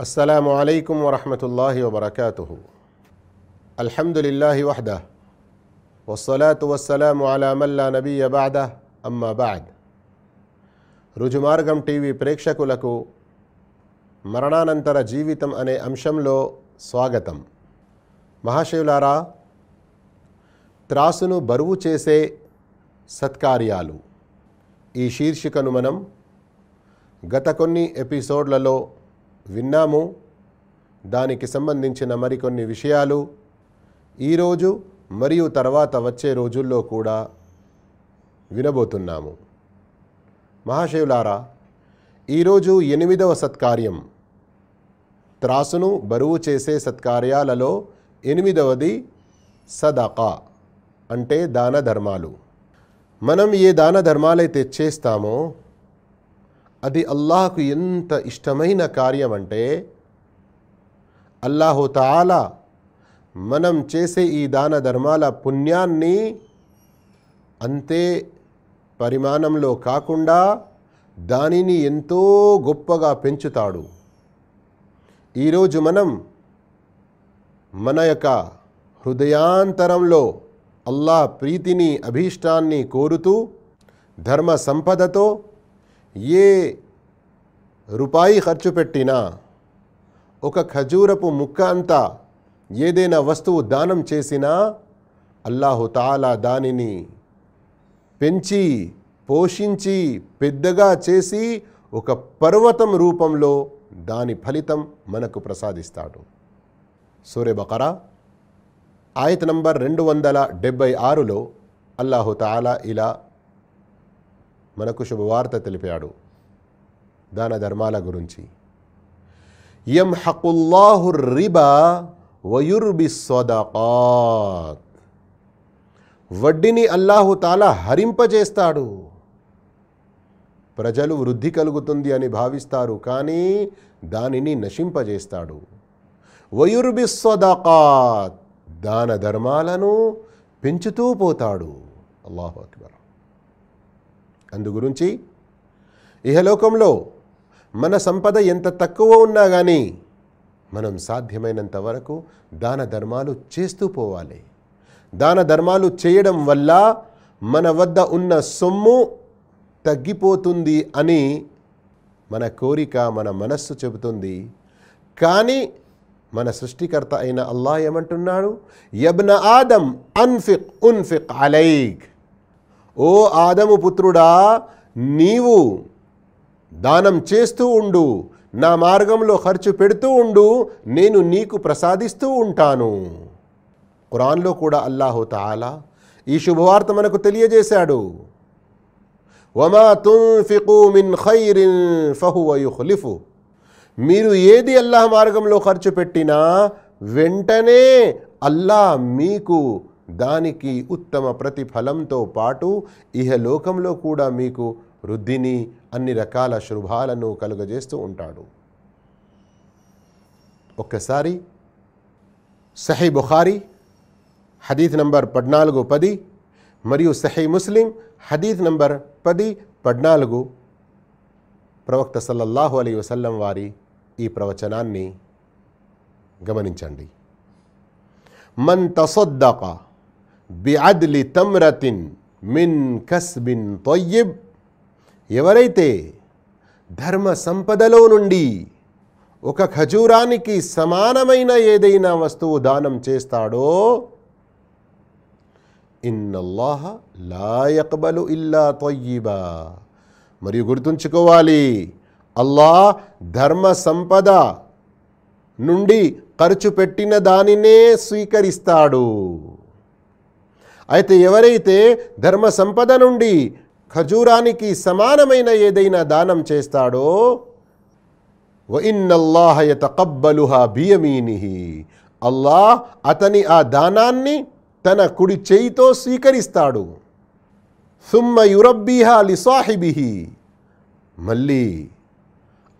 అస్సలం అయికం వరహతుల్లా వబర్కూ అల్హమ్దుల్లాహి వహద వస్సలాతు వస్సలం అలామల్లా నబీ అబాద అమ్మాబాద్ రుజుమార్గం టీవీ ప్రేక్షకులకు మరణానంతర జీవితం అనే అంశంలో స్వాగతం. మహాశివులారా త్రాసును బరువు చేసే సత్కార్యాలు. ఈ శీర్షికను మనం గత కొన్ని ఎపిసోడ్లలో విన్నాము. దానికి సంబంధించిన మరికొన్ని విషయాలు ఈరోజు మరియు తర్వాత వచ్చే రోజుల్లో కూడా వినబోతున్నాము. మహాశివులారా ఈరోజు ఎనిమిదవ సత్కార్యం. త్రాసును బరువు చేసే సత్కార్యాలలో ఎనిమిదవది సదకా అంటే దాన ధర్మాలు. మనం ఏ దాన ధర్మాలైతే చేస్తామో అది అల్లాహకు ఎంత ఇష్టమైన కార్యం అంటే అల్లాహు తాలా మనం చేసే ఈ దాన ధర్మాల పుణ్యాన్ని అంతే పరిమాణంలో కాకుండా దానిని ఎంతో గొప్పగా పెంచుతాడు. ఈరోజు మనం మన యొక్క హృదయాంతరంలో అల్లాహ్ ప్రీతిని అభీష్టాన్ని కోరుతూ ధర్మ సంపదతో ఏ రూపాయి ఖర్చు పెట్టినా ఒక ఖజూరపు ముక్క అంతా ఏదైనా వస్తువు దానం చేసినా అల్లాహుతాలా దానిని పెంచి పోషించి పెద్దగా చేసి ఒక పర్వతం రూపంలో దాని ఫలితం మనకు ప్రసాదిస్తాడు. సూర్య బకరా ఆయత నంబర్ రెండు వందల డెబ్బై ఆరులో అల్లాహుతాలా ఇలా మనకు శుభవార్త తెలిపాడు దాన ధర్మాల గురించి. యం హకుల్లాహు రిబా వయుర్బి సొదకాత్. వడ్డీని అల్లాహు తాలా హరింపజేస్తాడు. ప్రజలు వృద్ధి కలుగుతుంది అని భావిస్తారు కానీ దానిని నశింపజేస్తాడు. వయుర్బి సొదకాత్ దాన ధర్మాలను పెంచుతూ పోతాడు. అల్లాహు అక్బర్. అందుగురించి ఇహలోకంలో మన సంపద ఎంత తక్కువ ఉన్నా కానీ మనం సాధ్యమైనంత వరకు దాన ధర్మాలు చేస్తూ పోవాలి. దాన ధర్మాలు చేయడం వల్ల మన వద్ద ఉన్న సొమ్ము తగ్గిపోతుంది అని మన కోరిక మన మనస్సు చెబుతుంది. కానీ మన సృష్టికర్త అయిన అల్లా ఏమంటున్నాడు? యబ్న ఆదం అన్ఫిక్ ఉన్ఫిక్ అలైక్. ఓ ఆదము పుత్రుడా నీవు దానం చేస్తూ ఉండు నా మార్గంలో ఖర్చు పెడుతూ ఉండు నేను నీకు ప్రసాదిస్తూ ఉంటాను. ఖురాన్లో కూడా అల్లాహు తాలా ఈ శుభవార్త మనకు తెలియజేశాడు. వమా తుంఫికు మిన్ ఖైరిన్ ఫహువ మీరు ఏది అల్లాహ్ మార్గంలో ఖర్చు పెట్టినా వెంటనే అల్లాహ్ మీకు దానికి ఉత్తమ ప్రతిఫలంతో పాటు ఇహలోకంలో కూడా మీకు వృద్ధిని అన్ని రకాల శుభాలను కలుగజేస్తూ ఉంటాడు. ఒక్కసారి సహీ బుఖారీ హదీత్ నంబర్ పద్నాలుగు పది మరియు సహీ ముస్లిం హదీత్ నంబర్ పది పద్నాలుగు ప్రవక్త సల్లల్లాహు అలీ వసల్లం వారి ఈ ప్రవచనాన్ని గమనించండి. మన్ తసొద్దాకా బిఅద్లి తమ్రతిన్ మిన్ కస్బిన్ తొయ్యిబ్. ఎవరైతే ధర్మ సంపదలో నుండి ఒక ఖజూరానికి సమానమైన ఏదైనా వస్తువు దానం చేస్తాడో ఇన్నల్లాహ లాయక్బలు ఇల్లా తొయ్యిబా. మరియు గుర్తుంచుకోవాలి అల్లాహ్ ధర్మ సంపద నుండి ఖర్చు పెట్టిన దానినే స్వీకరిస్తాడు. అయితే ఎవరైతే ధర్మ సంపద నుండి ఖజూరానికి సమానమైన ఏదైనా దానం చేస్తాడో వఇన్నల్లాహ యతకబ్బలుహా బియమీనిహి. అల్లాహ్ అతని ఆ దానాన్ని తన కుడి చేయితో స్వీకరిస్తాడు. సుమ్మ యురబ్బీహా లిసాహిబిహి. మళ్ళీ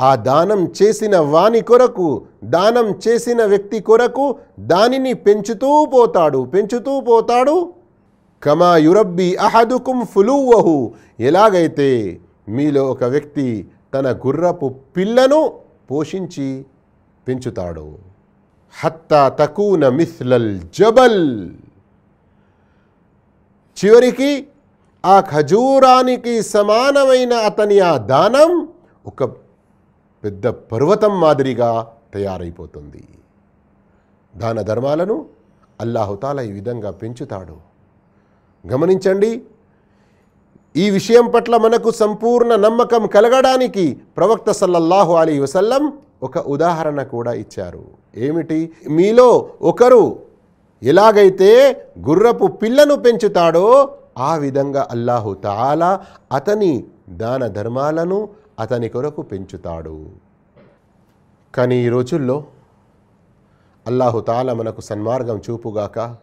ఆ దానం చేసిన వాని కొరకు దానం చేసిన వ్యక్తి కొరకు దానిని పెంచుతూ పోతాడు పెంచుతూ పోతాడు. కమా యురబ్బి అహదుకుం ఫులువహు ఎలాగైతే మీలో ఒక వ్యక్తి తన గుర్రపు పిల్లను పోషించి పెంచుతాడు హత్తా తకూన మిస్లల్ జబల్. చివరికి ఆ ఖజూరానికి సమానమైన అతని ఆ దానం ఒక పెద్ద పర్వతం మాదిరిగా తయారైపోతుంది. దాన ధర్మాలను అల్లాహుతాల ఈ విధంగా పెంచుతాడు. గమనించండి. ఈ విషయం పట్ల మనకు సంపూర్ణ నమ్మకం కలగడానికి ప్రవక్త సల్లల్లాహు అలీ వసల్లం ఒక ఉదాహరణ కూడా ఇచ్చారు. ఏమిటి? మీలో ఒకరు ఎలాగైతే గుర్రపు పిల్లను పెంచుతాడో ఆ విధంగా అల్లాహు తాలా అతని దాన ధర్మాలను అతని కొరకు పెంచుతాడు. కానీ ఈ రోజుల్లో అల్లాహు తాలా మనకు సన్మార్గం చూపుగాక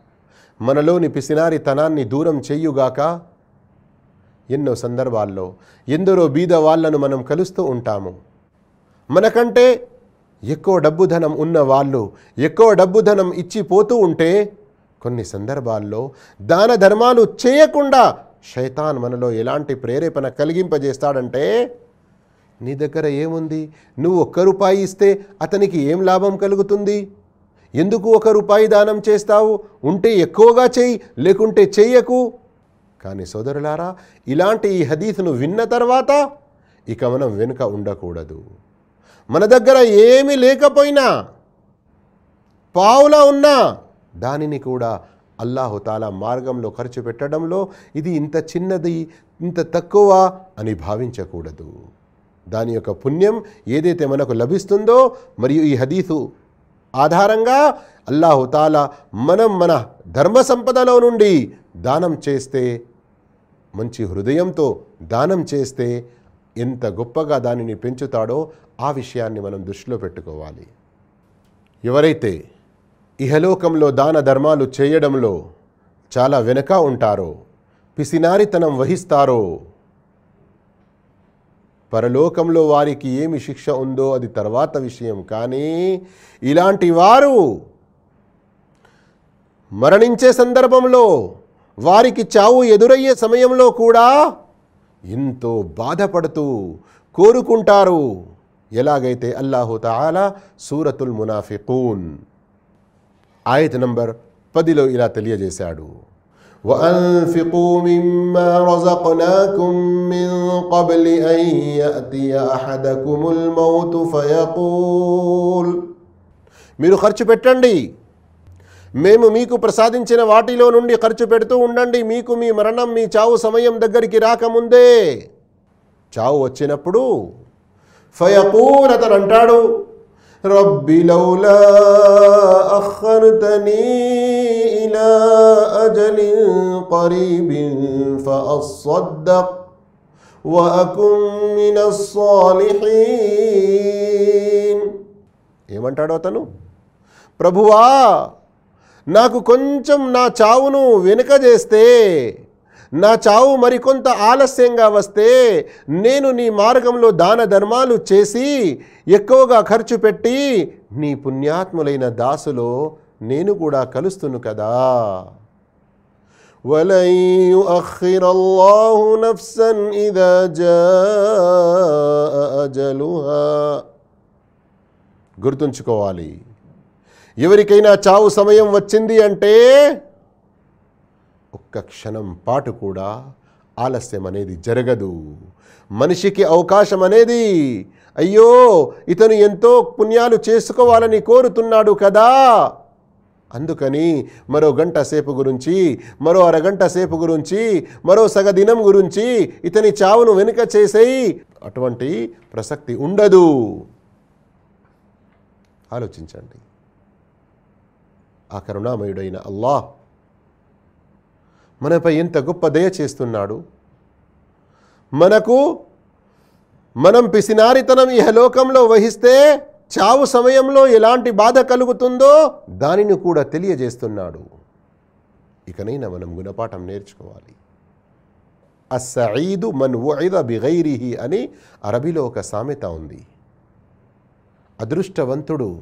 మనలోని పిసినారితనాన్ని దూరం చెయ్యుగాక ఎన్నో సందర్భాల్లో ఎందరో బీద వాళ్ళను మనం కలుస్తూ ఉంటాము. మనకంటే ఎక్కువ డబ్బు ధనం ఉన్న వాళ్ళు ఎక్కువ డబ్బు ధనం ఇచ్చిపోతూ ఉంటే కొన్ని సందర్భాల్లో దాన ధర్మాలు చేయకుండా శైతాన్ మనలో ఎలాంటి ప్రేరేపణ కలిగింపజేస్తాడంటే నీ దగ్గర ఏముంది? నువ్వు ఒక్క రూపాయి ఇస్తే అతనికి ఏం లాభం కలుగుతుంది? ఎందుకు ఒక రూపాయి దానం చేస్తావు? ఉంటే ఎక్కువగా చెయ్యి లేకుంటే చెయ్యకు. కానీ సోదరులారా ఇలాంటి ఈ హదీస్ను విన్న తర్వాత ఇక మనం వెనుక ఉండకూడదు. మన దగ్గర ఏమీ లేకపోయినా పావులా ఉన్నా దానిని కూడా అల్లాహుతాలా మార్గంలో ఖర్చు పెట్టడంలో ఇది ఇంత చిన్నది ఇంత తక్కువ అని భావించకూడదు. దాని యొక్క పుణ్యం ఏదైతే మనకు లభిస్తుందో మరియు ఈ హదీసు ఆధారంగా అల్లాహుతాల మనం మన ధర్మ సంపదలో నుండి దానం చేస్తే మంచి హృదయంతో దానం చేస్తే ఎంత గొప్పగా దానిని పెంచుతాడో ఆ విషయాన్ని మనం దృష్టిలో పెట్టుకోవాలి. ఎవరైతే ఇహలోకంలో దాన ధర్మాలు చేయడంలో చాలా వెనక ఉంటారో పిసినారితనం వహిస్తారో పరలోకంలో వారికి ఏమి శిక్ష ఉందో అది తర్వాత విషయం. కానీ ఇలాంటి వారు మరణించే సందర్భంలో వారికి చావు ఎదురయ్యే సమయంలో కూడా ఎంతో బాధపడుతూ కోరుకుంటారు. ఎలాగైతే అల్లాహు అలా సూరతుల్ మునాఫికూన్. ఆయత నంబర్ పదిలో ఇలా తెలియజేశాడు. وأنفقوا مما رزقناكم من قبل أن يأتي أحدكم الموت فيقول మీరు ఖర్చు పెట్టండి మేము మీకు ప్రసాదించిన వాటిలో నుండి ఖర్చు పెడుతూ ఉండండి మీకు మీ మరణం మీ చావు సమయం దగ్గరికి రాకముందే చావు వచ్చినప్పుడు ఫయకూల్ అతను అంటాడు రబ్బి లౌలా అఖర్తనీ ఇలా అజలిన్ قريب فأصدق وأكن من الصالحين ఏమంటాడు అతను ప్రభువా నాకు కొంచెం నా చావును వెనుక చేస్తే నా చావు మరికొంత ఆలస్యంగా వస్తే నేను నీ మార్గంలో దాన ధర్మాలు చేసి ఎక్కువగా ఖర్చు పెట్టి నీ పుణ్యాత్ములైన దాసులో నేను కూడా కలుస్తును కదా ولن يؤخر الله نفسا إذا جاء أجلها గుర్తుంచుకోవాలి ఎవరికైనా చావు సమయం వచ్చింది అంటే ఒక్క క్షణం పాటు కూడా ఆలస్యం అనేది జరగదు మనిషికి అవకాశం అనేది అయ్యో ఇతను ఎంతో పుణ్యాలు చేసుకోవాలని కోరుతున్నాడు కదా అందుకని మరో గంట సేపు గురించి మరో అరగంట సేపు గురించి మరో సగదినం గురించి ఇతని చావును వెనుక చేసేయి. అటువంటి ప్రసక్తి ఉండదు. ఆలోచించండి. ఆ కరుణామయుడైన అల్లా మనపై ఎంత గొప్ప దయ చేస్తున్నాడు. మనకు మనం పిసినారితనం ఇహలోకంలో వహిస్తే చావు సమయంలో ఎలాంటి బాధ కలుగుతుందో దానిని కూడా తెలియజేస్తున్నాడు. ఇకనైనా మనం గుణపాఠం నేర్చుకోవాలి. అస్సఈదు మన్ ఉఇద బిగైరిహి అని అరబీలో ఒక సామెత ఉంది. అదృష్టవంతుడు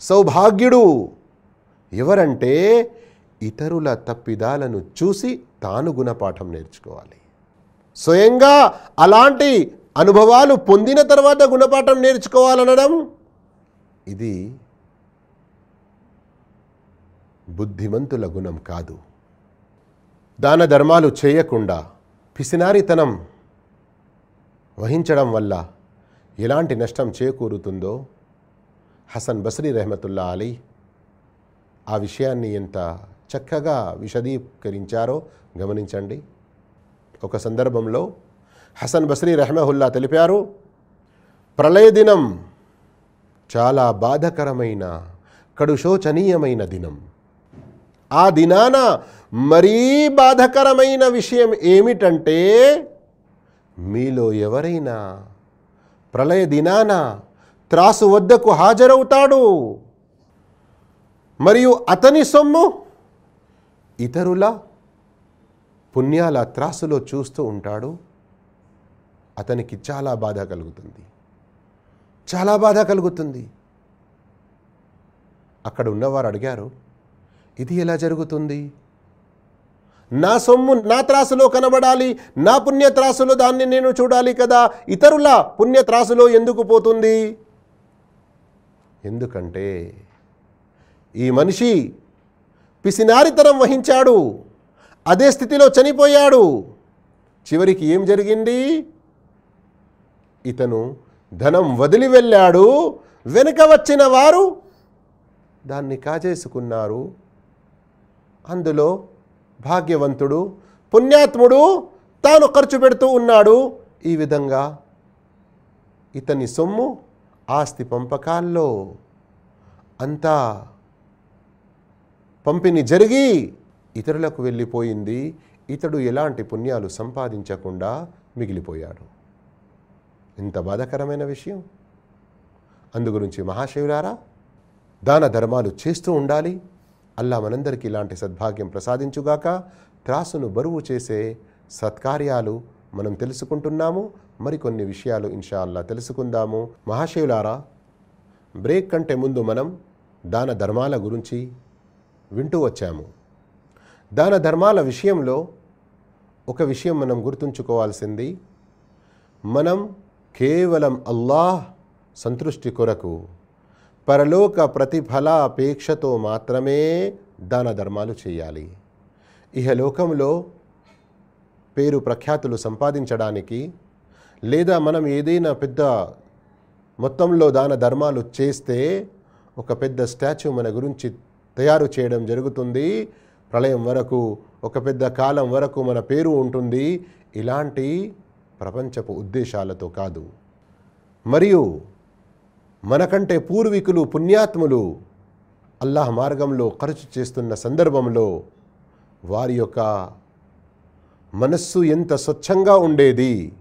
సౌభాగ్యుడు ఎవరంటే ఇతరుల తప్పిదాలను చూసి తాను గుణపాఠం నేర్చుకోవాలి. స్వయంగా అలాంటి అనుభవాలు పొందిన తర్వాత గుణపాఠం నేర్చుకోవాలనడం ఇది బుద్ధిమంతుల గుణం కాదు. దాన ధర్మాలు చేయకుండా పిసినారితనం వహించడం వల్ల ఎలాంటి నష్టం చేకూరుతుందో హసన్ బస్రీ రెహమతుల్లా అలీ ఆ విషయాన్ని ఎంత చక్కగా విశదీకరించారో గమనించండి. ఒక సందర్భంలో హసన్ బస్రీ రెహమహుల్లా తెలిపారు ప్రళయ దినం చాలా బాధకరమైన కడుశోచనీయమైన దినం. ఆ దినాన మరీ బాధకరమైన విషయం ఏమిటంటే మీలో ఎవరైనా ప్రళయ దినాన త్రాసు వద్దకు హాజరవుతాడు. మరియు అతని సొమ్ము ఇతరుల పుణ్యాల త్రాసులో చూస్తూ ఉంటాడు. అతనికి చాలా బాధ కలుగుతుంది. చాలా బాధ కలుగుతుంది. అక్కడ ఉన్నవారు అడిగారు ఇది ఎలా జరుగుతుంది? నా సొమ్ము నా త్రాసులో కనబడాలి నా పుణ్య త్రాసులో దాన్ని నేను చూడాలి కదా ఇతరుల పుణ్య త్రాసులో ఎందుకు పోతుంది? ఎందుకంటే ఈ మనిషి పిసినారితనం వహించాడు అదే స్థితిలో చనిపోయాడు. చివరికి ఏం జరిగింది? ఇతను ధనం వదిలి వెళ్ళాడు. వెనుక వచ్చిన వారు దాన్ని కాజేసుకున్నారు. అందులో భాగ్యవంతుడు పుణ్యాత్ముడు తాను ఖర్చు పెడుతూ ఉన్నాడు. ఈ విధంగా ఇతని సొమ్ము ఆస్తి పంపకాల్లో అంతా పంపిణీ జరిగి ఇతరులకు వెళ్ళిపోయింది. ఇతడు ఎలాంటి పుణ్యాలు సంపాదించకుండా మిగిలిపోయాడు. ఇంత బాధాకరమైన విషయం? అందుగురించి మహాశివులారా దాన ధర్మాలు చేస్తూ ఉండాలి. అల్లా మనందరికీ ఇలాంటి సద్భాగ్యం ప్రసాదించుగాక త్రాసును బరువు చేసే సత్కార్యాలు మనం తెలుసుకుంటున్నాము. మరికొన్ని విషయాలు ఇన్షా అల్లా తెలుసుకుందాము. మహాశివులారా బ్రేక్ కంటే ముందు మనం దాన ధర్మాల గురించి వింటూ వచ్చాము. దాన ధర్మాల విషయంలో ఒక విషయం మనం గుర్తుంచుకోవాల్సింది. మనం కేవలం అల్లాహ్ సంతృష్టి కొరకు పరలోక ప్రతిఫలాపేక్షతో మాత్రమే దాన ధర్మాలు చేయాలి. ఇహలోకంలో పేరు ప్రఖ్యాతులు సంపాదించడానికి లేదా మనం ఏదైనా పెద్ద మొత్తంలో దాన ధర్మాలు చేస్తే ఒక పెద్ద స్టాచ్యూ మన గురించి తయారు చేయడం జరుగుతుంది. ప్రళయం వరకు ఒక పెద్ద కాలం వరకు మన పేరు ఉంటుంది. ఇలాంటి ప్రపంచపు ఉద్దేశాలతో కాదు. మరియు మనకంటే పూర్వీకులు పుణ్యాత్ములు అల్లాహ్ మార్గంలో ఖర్చు చేస్తున్న సందర్భంలో వారి యొక్క మనస్సు ఎంత స్వచ్ఛంగా ఉండేది.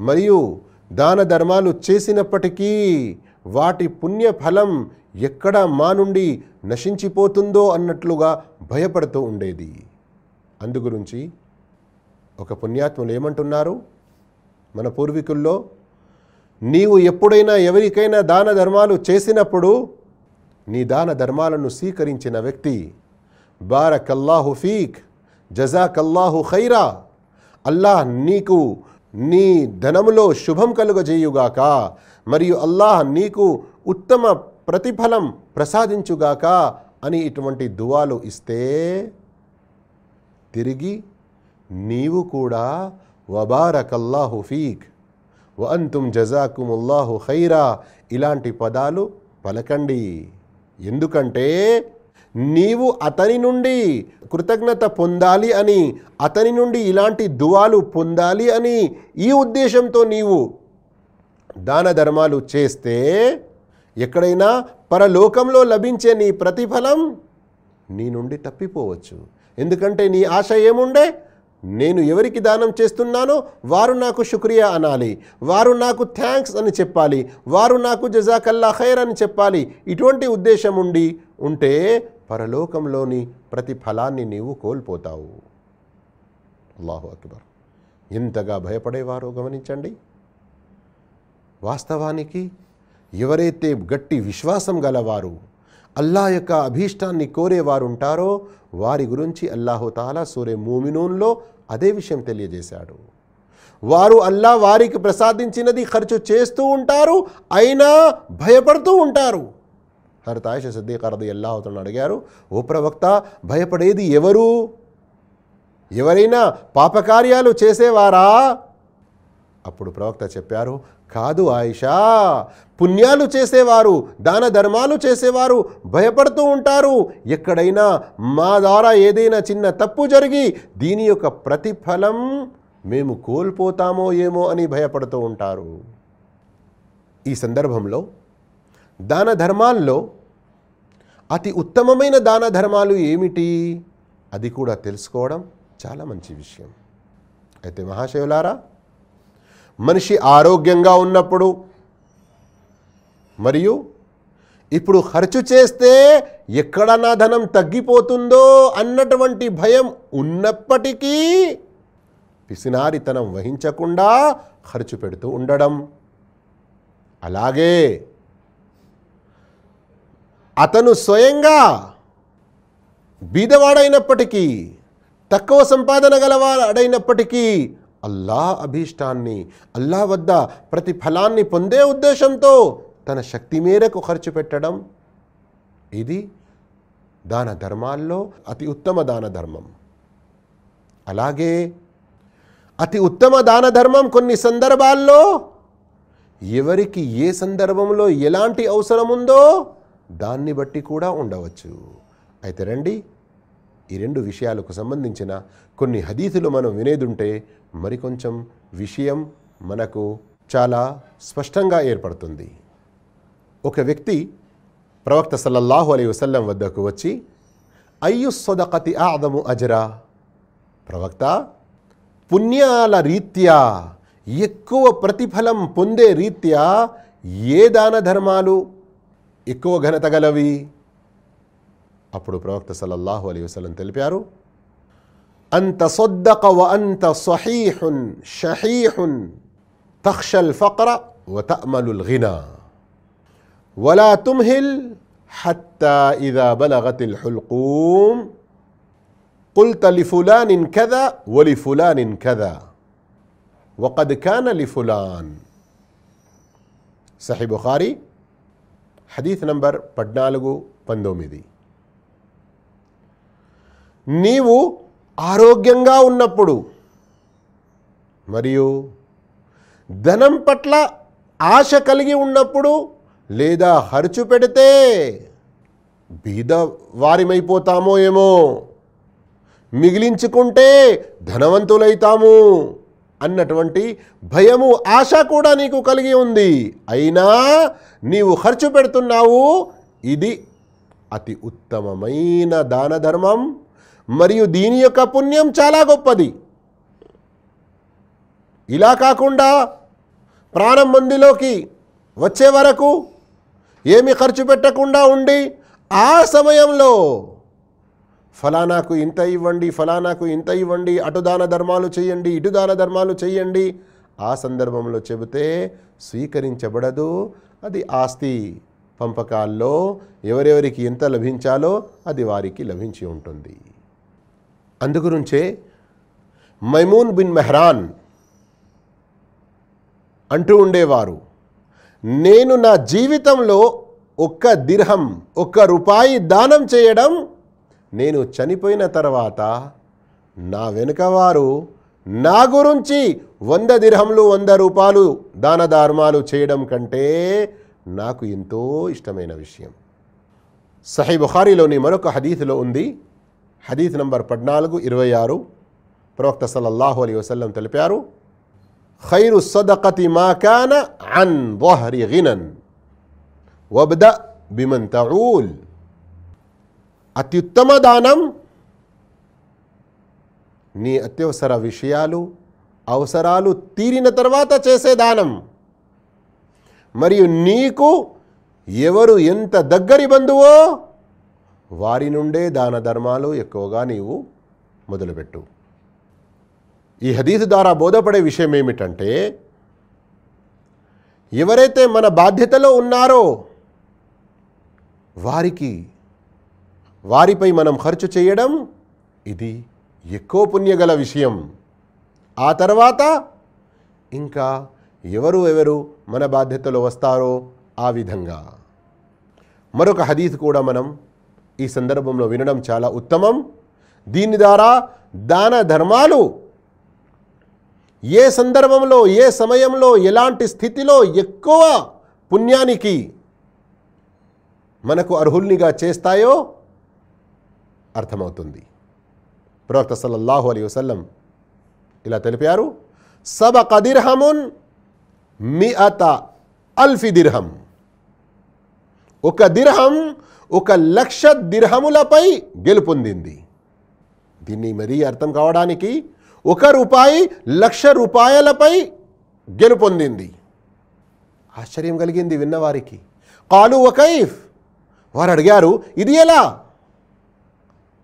మరియు దాన ధర్మాలు చేసినప్పటికీ వాటి పుణ్య ఫలం ఎక్కడ మా నుండి నశించిపోతుందో అన్నట్లుగా భయపడుతూ ఉండేది. అందుగురించి ఒక పుణ్యాత్ములు ఏమంటున్నారు? మన పూర్వీకుల్లో నీవు ఎప్పుడైనా ఎవరికైనా దాన ధర్మాలు చేసినప్పుడు నీ దాన ధర్మాలను స్వీకరించిన వ్యక్తి బారకల్లాహు ఫీక్ జజాకల్లాహు ఖైరా అల్లాహ్ నీకు నీ ధనములో శుభం కలుగజేయుగాక మరియు అల్లాహ్ నీకు ఉత్తమ ప్రతిఫలం ప్రసాదించుగాక అని ఇటువంటి దువాలు ఇస్తే తిరిగి నీవు కూడా వబారకల్లాహు ఫీక్ వ జజాకుముల్లాహు ఖైరా. ఇలాంటి పదాలు పలకండి. ఎందుకంటే నీవు అతని నుండి కృతజ్ఞత పొందాలి అని అతని నుండి ఇలాంటి దువాలు పొందాలి అని ఈ ఉద్దేశంతో నీవు దాన ధర్మాలు చేస్తే ఎక్కడైనా పరలోకంలో లభించే నీ ప్రతిఫలం నీ నుండి తప్పిపోవచ్చు. ఎందుకంటే నీ ఆశ ఏముండే? నేను ఎవరికి దానం చేస్తున్నానో వారు నాకు శుక్రియా అనాలి. వారు నాకు థ్యాంక్స్ అని చెప్పాలి. వారు నాకు జజాకల్లా ఖైర్ అని చెప్పాలి. ఇటువంటి ఉద్దేశం ఉండి ఉంటే పరలోకంలోని ప్రతి ఫలాన్ని నీవు కోల్పోతావు. అల్లాహు అక్బర్. ఎంతగా భయపడేవారో గమనించండి. వాస్తవానికి ఎవరైతే గట్టి విశ్వాసం గలవారు అల్లా యొక్క అభీష్టాన్ని కోరేవారు ఉంటారో వారి గురించి అల్లాహుతాలా సూర్య మూమినూన్లో అదే విషయం తెలియజేశాడు. వారు అల్లా వారికి ప్రసాదించినది ఖర్చు చేస్తూ ఉంటారు అయినా భయపడుతూ ఉంటారు. హరత్ ఆయిష సిద్దీక అల్లాహుతను అడిగారు ఓ ప్రవక్త భయపడేది ఎవరు? ఎవరైనా పాపకార్యాలు చేసేవారా? అప్పుడు ప్రవక్త చెప్పారు కాదు ఆయిషా పుణ్యాలు చేసేవారు దాన ధర్మాలు చేసేవారు భయపడుతూ ఉంటారు. ఎక్కడైనా మా ద్వారా ఏదైనా చిన్న తప్పు జరిగి దీని యొక్క ప్రతిఫలం మేము కోల్పోతామో ఏమో అని భయపడుతూ ఉంటారు. ఈ సందర్భంలో దాన ధర్మాల్లో అతి ఉత్తమమైన దాన ధర్మాలు ఏమిటి? అది కూడా తెలుసుకోవడం చాలా మంచి విషయం. అయితే మహాశివులారా మనిషి ఆరోగ్యంగా ఉన్నప్పుడు మరియు ఇప్పుడు ఖర్చు చేస్తే ఎక్కడ నా ధనం తగ్గిపోతుందో అన్నటువంటి భయం ఉన్నప్పటికీ పిసినారితనం వహించకుండా ఖర్చు పెడుతూ ఉండడం. అలాగే అతను స్వయంగా బీదవాడైనప్పటికీ తక్కువ సంపాదన గలవాడైనప్పటికీ అల్లా అభీష్టాన్ని అల్లా వద్ద ప్రతిఫలాన్ని పొందే ఉద్దేశంతో తన శక్తి మేరకు ఖర్చు పెట్టడం. ఇది దాన ధర్మాల్లో అతి ఉత్తమ దాన ధర్మం. అలాగే అతి ఉత్తమ దాన ధర్మం కొన్ని సందర్భాల్లో ఎవరికి ఏ సందర్భంలో ఎలాంటి అవసరం ఉందో దాన్ని బట్టి కూడా ఉండవచ్చు. అయితే రండి ఈ రెండు విషయాలకు సంబంధించిన కొన్ని హదీతులు మనం వినేదుంటే మరికొంచెం విషయం మనకు చాలా స్పష్టంగా ఏర్పడుతుంది. ఒక వ్యక్తి ప్రవక్త సల్లల్లాహు అలై వసల్లం వద్దకు వచ్చి అయ్యు సొదకతి ఆదము అజరా? ప్రవక్త పుణ్యాల రీత్యా ఎక్కువ ప్రతిఫలం పొందే రీత్యా ఏ దాన ధర్మాలు ఎక్కువ ఘనత గలవి? అప్పుడు ప్రవక్త సల్లల్లాహు అలై వసల్లం తెలిపారు అంత సొద్దక వ అంత సహీహున్ షహీహున్ తక్షల్ ఫక్ర వ తమలుల్ ఘినా ولا تمهل حتى إذا بلغت الحلقوم قلت لفلان كذا ولفلان كذا وقد كان لفلان సహీ బుఖారీ హదీత్ నంబర్ పద్నాలుగు పంతొమ్మిది నీవు ఆరోగ్యంగా ఉన్నప్పుడు మరియు ధనం పట్ల ఆశ కలిగి ఉన్నప్పుడు లేదా ఖర్చు పెడితే బీద వారిమైపోతామో ఏమో. మిగిలించుకుంటే ధనవంతులైతాము అన్నటువంటి భయము ఆశ కూడా నీకు కలిగి ఉంది. అయినా నీవు ఖర్చు పెడుతున్నావు. ఇది అతి ఉత్తమమైన దాన ధర్మం మరియు దీని యొక్క పుణ్యం చాలా గొప్పది. ఇలా కాకుండా ప్రాణం మందిలోకి వచ్చే వరకు ఏమి ఖర్చు పెట్టకుండా ఉండి ఆ సమయంలో ఫలానాకు ఇంత ఇవ్వండి ఫలానాకు ఇంత ఇవ్వండి అటు దాన ధర్మాలు చేయండి ఇటు దాన ధర్మాలు చేయండి ఆ సందర్భంలో చెబితే స్వీకరించబడదు. అది ఆస్తి పంపకాల్లో ఎవరెవరికి ఎంత లభించాలో అది వారికి లభించి ఉంటుంది. అందుగురించే మైమూన్ బిన్ మెహ్రాన్ అంటూ ఉండేవారు నేను నా జీవితంలో ఒక్క దిర్హం ఒక్క రూపాయి దానం చేయడం నేను చనిపోయిన తర్వాత నా వెనుక వారు నా గురించి వంద దిర్హంలు వంద రూపాయలు దాన ధర్మాలు చేయడం కంటే నాకు ఎంతో ఇష్టమైన విషయం. సహీ బుఖారీలోని మరొక హదీత్లో ఉంది హదీత్ నంబర్ పద్నాలుగు ఇరవై ఆరు. ప్రవక్త సల్లల్లాహు అలీ వసల్లం తెలిపారు ఖైరు సదకతి మాకాన అన్ వహరి గినన్ వబ్ద బిమన్ తఊల్ అత్యుత్తమ దానం నీ అత్యవసర విషయాలు అవసరాలు తీరిన తర్వాత చేసే దానం. మరియు నీకు ఎవరు ఎంత దగ్గరి బంధువో వారి నుండే దాన ధర్మాలు ఎక్కువగా నీవు మొదలుపెట్టు. ఈ హదీసు ద్వారా బోధపడే విషయం ఏమిటంటే ఎవరైతే మన బాధ్యతలో ఉన్నారో వారికి వారిపై మనం ఖర్చు చేయడం ఇది ఎక్కువ పుణ్యగల విషయం. ఆ తర్వాత ఇంకా ఎవరు ఎవరు మన బాధ్యతలో వస్తారో ఆ విధంగా. మరొక హదీత్ కూడా మనం ఈ సందర్భంలో వినడం చాలా ఉత్తమం. దీని ద్వారా దాన ధర్మాలు ఏ సందర్భంలో ఏ సమయంలో ఎలాంటి స్థితిలో ఎక్కువ పుణ్యానికి మనకు అర్హుల్నిగా చేస్తాయో అర్థమవుతుంది. ప్రవక్త సల్లల్లాహు అలీ వసల్లం ఇలా తెలిపారు సబ కదిర్హమున్ మిఅత అల్ఫి దిర్హం. ఒక దిర్హం ఒక లక్ష దిర్హములపై గెలుపొందింది. దీన్ని మరీ అర్థం కావడానికి ఒక రూపాయి లక్ష రూపాయలపై గెలుపొందింది. ఆశ్చర్యం కలిగింది విన్నవారికి. కాలు ఒకైఫ్ వారు అడిగారు ఇది ఎలా?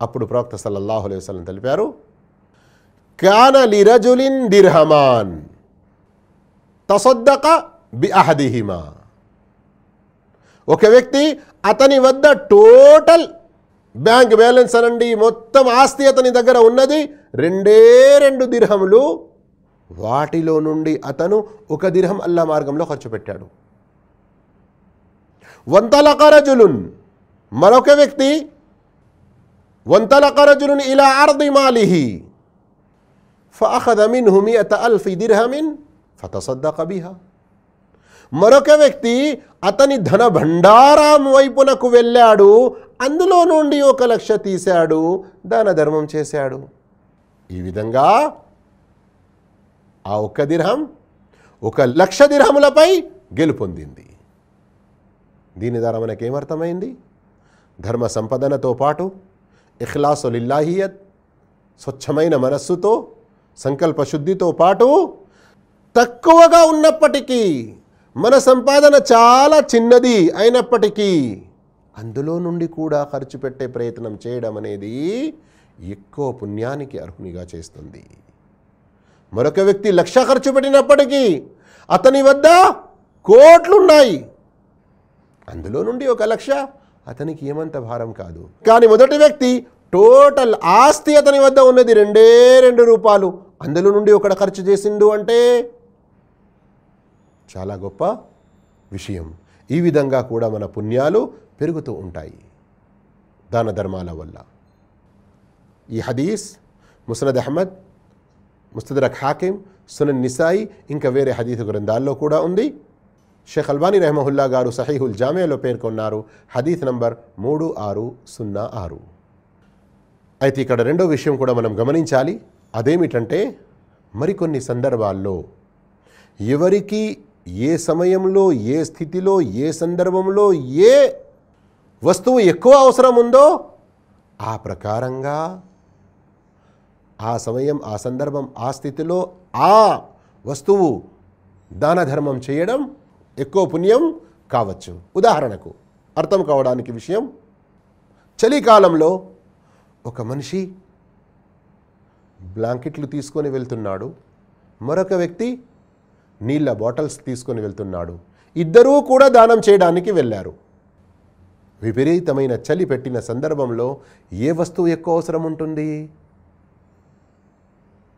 అప్పుడు ప్రవక్త సల్లల్లాహు అలైహి వసల్లం తెలిపారు కాన లిరజులిన్ దిర్హమాన్ తసొద్దక బి అహదిహిమా. ఒక వ్యక్తి అతని వద్ద టోటల్ బ్యాంక్ బ్యాలెన్స్ అనండి. మొత్తం ఆస్తి అతని దగ్గర ఉన్నది. రెండే రెండు దిర్హములు. వాటిలో నుండి అతను ఒక దిర్హం అల్లా మార్గంలో ఖర్చు పెట్టాడు. వంతలకరజులున్ మరొక వ్యక్తి వంతలకరజులున్ ఇలా ఆర్ది మాలిహి. ఫాహదమిన్ హుమియత అల్ఫి దిర్హమిన్ ఫతసద్ద కబిహ మరొక వ్యక్తి అతని ధన భండారం వైపునకు వెళ్ళాడు. అందులో నుండి ఒక లక్ష తీశాడు. దాన ధర్మం చేశాడు. ఈ విధంగా ఆ ఒక్క దిర్హం ఒక లక్ష దిర్హములపై గెలుపొందింది. దీని ద్వారా మనకేమర్థమైంది ధర్మ సంపదనతో పాటు ఇఖ్లాసులిల్లాహియత్ స్వచ్ఛమైన మనస్సుతో సంకల్ప శుద్ధితో పాటు తక్కువగా ఉన్నప్పటికీ మన సంపాదన చాలా చిన్నది అయినప్పటికీ అందులో నుండి కూడా ఖర్చు పెట్టే ప్రయత్నం చేయడం అనేది ఎక్కువ పుణ్యానికి అర్హునిగా చేస్తుంది. మరొక వ్యక్తి లక్ష ఖర్చు పెట్టినప్పటికీ అతని వద్ద కోట్లున్నాయి. అందులో నుండి ఒక లక్ష అతనికి ఏమంత భారం కాదు. కానీ మొదటి వ్యక్తి టోటల్ ఆస్తి అతని వద్ద ఉన్నది రెండే రెండు రూపాయలు. అందులో నుండి ఒకడ ఖర్చు చేసిండు అంటే చాలా గొప్ప విషయం. ఈ విధంగా కూడా మన పుణ్యాలు పెరుగుతూ ఉంటాయి దాన ధర్మాల వల్ల. ఈ హదీస్ ముసనద్ అహ్మద్ ముస్తదరక్ హాకిం సునన్ నిసాయి ఇంకా వేరే హదీస్ గ్రంథాల్లో కూడా ఉంది. షేఖ్ అల్బానీ రెహమహుల్లా గారు సహీహుల్ జామియాలో పేర్కొన్నారు హదీత్ నంబర్ మూడు ఆరు సున్నా ఆరు. అయితే ఇక్కడ రెండో విషయం కూడా మనం గమనించాలి. అదేమిటంటే మరికొన్ని సందర్భాల్లో ఎవరికి ఏ సమయంలో ఏ స్థితిలో ఏ సందర్భంలో ఏ వస్తువు ఎక్కువ అవసరం ఉందో ఆ ప్రకారంగా ఆ సమయం ఆ సందర్భం ఆ స్థితిలో ఆ వస్తువు దాన ధర్మం చేయడం ఎక్కువ పుణ్యం కావచ్చు. ఉదాహరణకు అర్థం కావడానికి విషయం చలికాలంలో ఒక మనిషి బ్లాంకెట్లు తీసుకొని వెళ్తున్నాడు. మరొక వ్యక్తి నీళ్ళ బాటిల్స్ తీసుకొని వెళ్తున్నాడు. ఇద్దరూ కూడా దానం చేయడానికి వెళ్ళారు. విపరీతమైన చలి పెట్టిన సందర్భంలో ఏ వస్తువు ఎక్కువ అవసరం ఉంటుంది?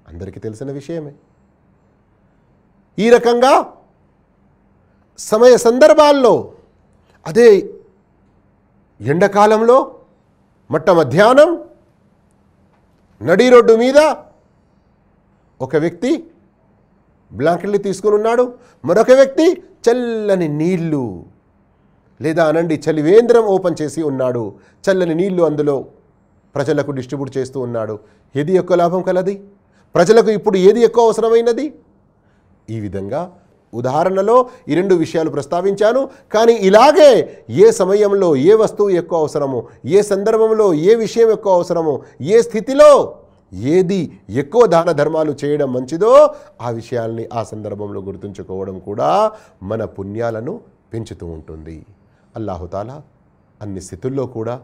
అందరికీ తెలిసిన విషయమే. ఈ రకంగా సమయ సందర్భాల్లో అదే ఎండాకాలంలో మట్ట మధ్యాహ్నం నడి రోడ్డు మీద ఒక వ్యక్తి బ్లాంకెట్లు తీసుకుని ఉన్నాడు. మరొక వ్యక్తి చల్లని నీళ్ళు. లేదా అనండి చలివేంద్రం ఓపెన్ చేసి ఉన్నాడు. చల్లని నీళ్ళు అందులో ప్రజలకు డిస్ట్రిబ్యూట్ చేస్తూ ఉన్నాడు. ఏది ఎక్కువ లాభం కలది? ప్రజలకు ఇప్పుడు ఏది ఎక్కువ అవసరమైనది? ఈ విధంగా ఉదాహరణలో ఈ రెండు విషయాలు ప్రస్తావించాను. కానీ ఇలాగే ఏ సమయంలో ఏ వస్తువు ఎక్కువ అవసరమో ఏ సందర్భంలో ఏ విషయం ఎక్కువ అవసరమో ఏ స్థితిలో ఏది ఎక్కువ దాన ధర్మాలు చేయడం మంచిదో ఆ విషయాల్ని ఆ సందర్భంలో గుర్తుంచుకోవడం కూడా మన పుణ్యాలను పెంచుతూ ఉంటుంది. అల్లాహుతాలా అన్ని స్థితుల్లో కూడా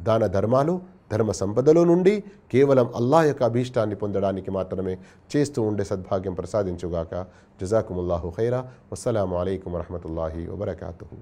దాన ధర్మాలు ధర్మ సంపదలో నుండి కేవలం అల్లా యొక్క అభీష్టాన్ని పొందడానికి మాత్రమే చేస్తూ ఉండే సద్భాగ్యం ప్రసాదించుగాక. జజాకుముల్లాహు ఖైరా. వస్సలాము అయికం వరహమూల వబర్కూ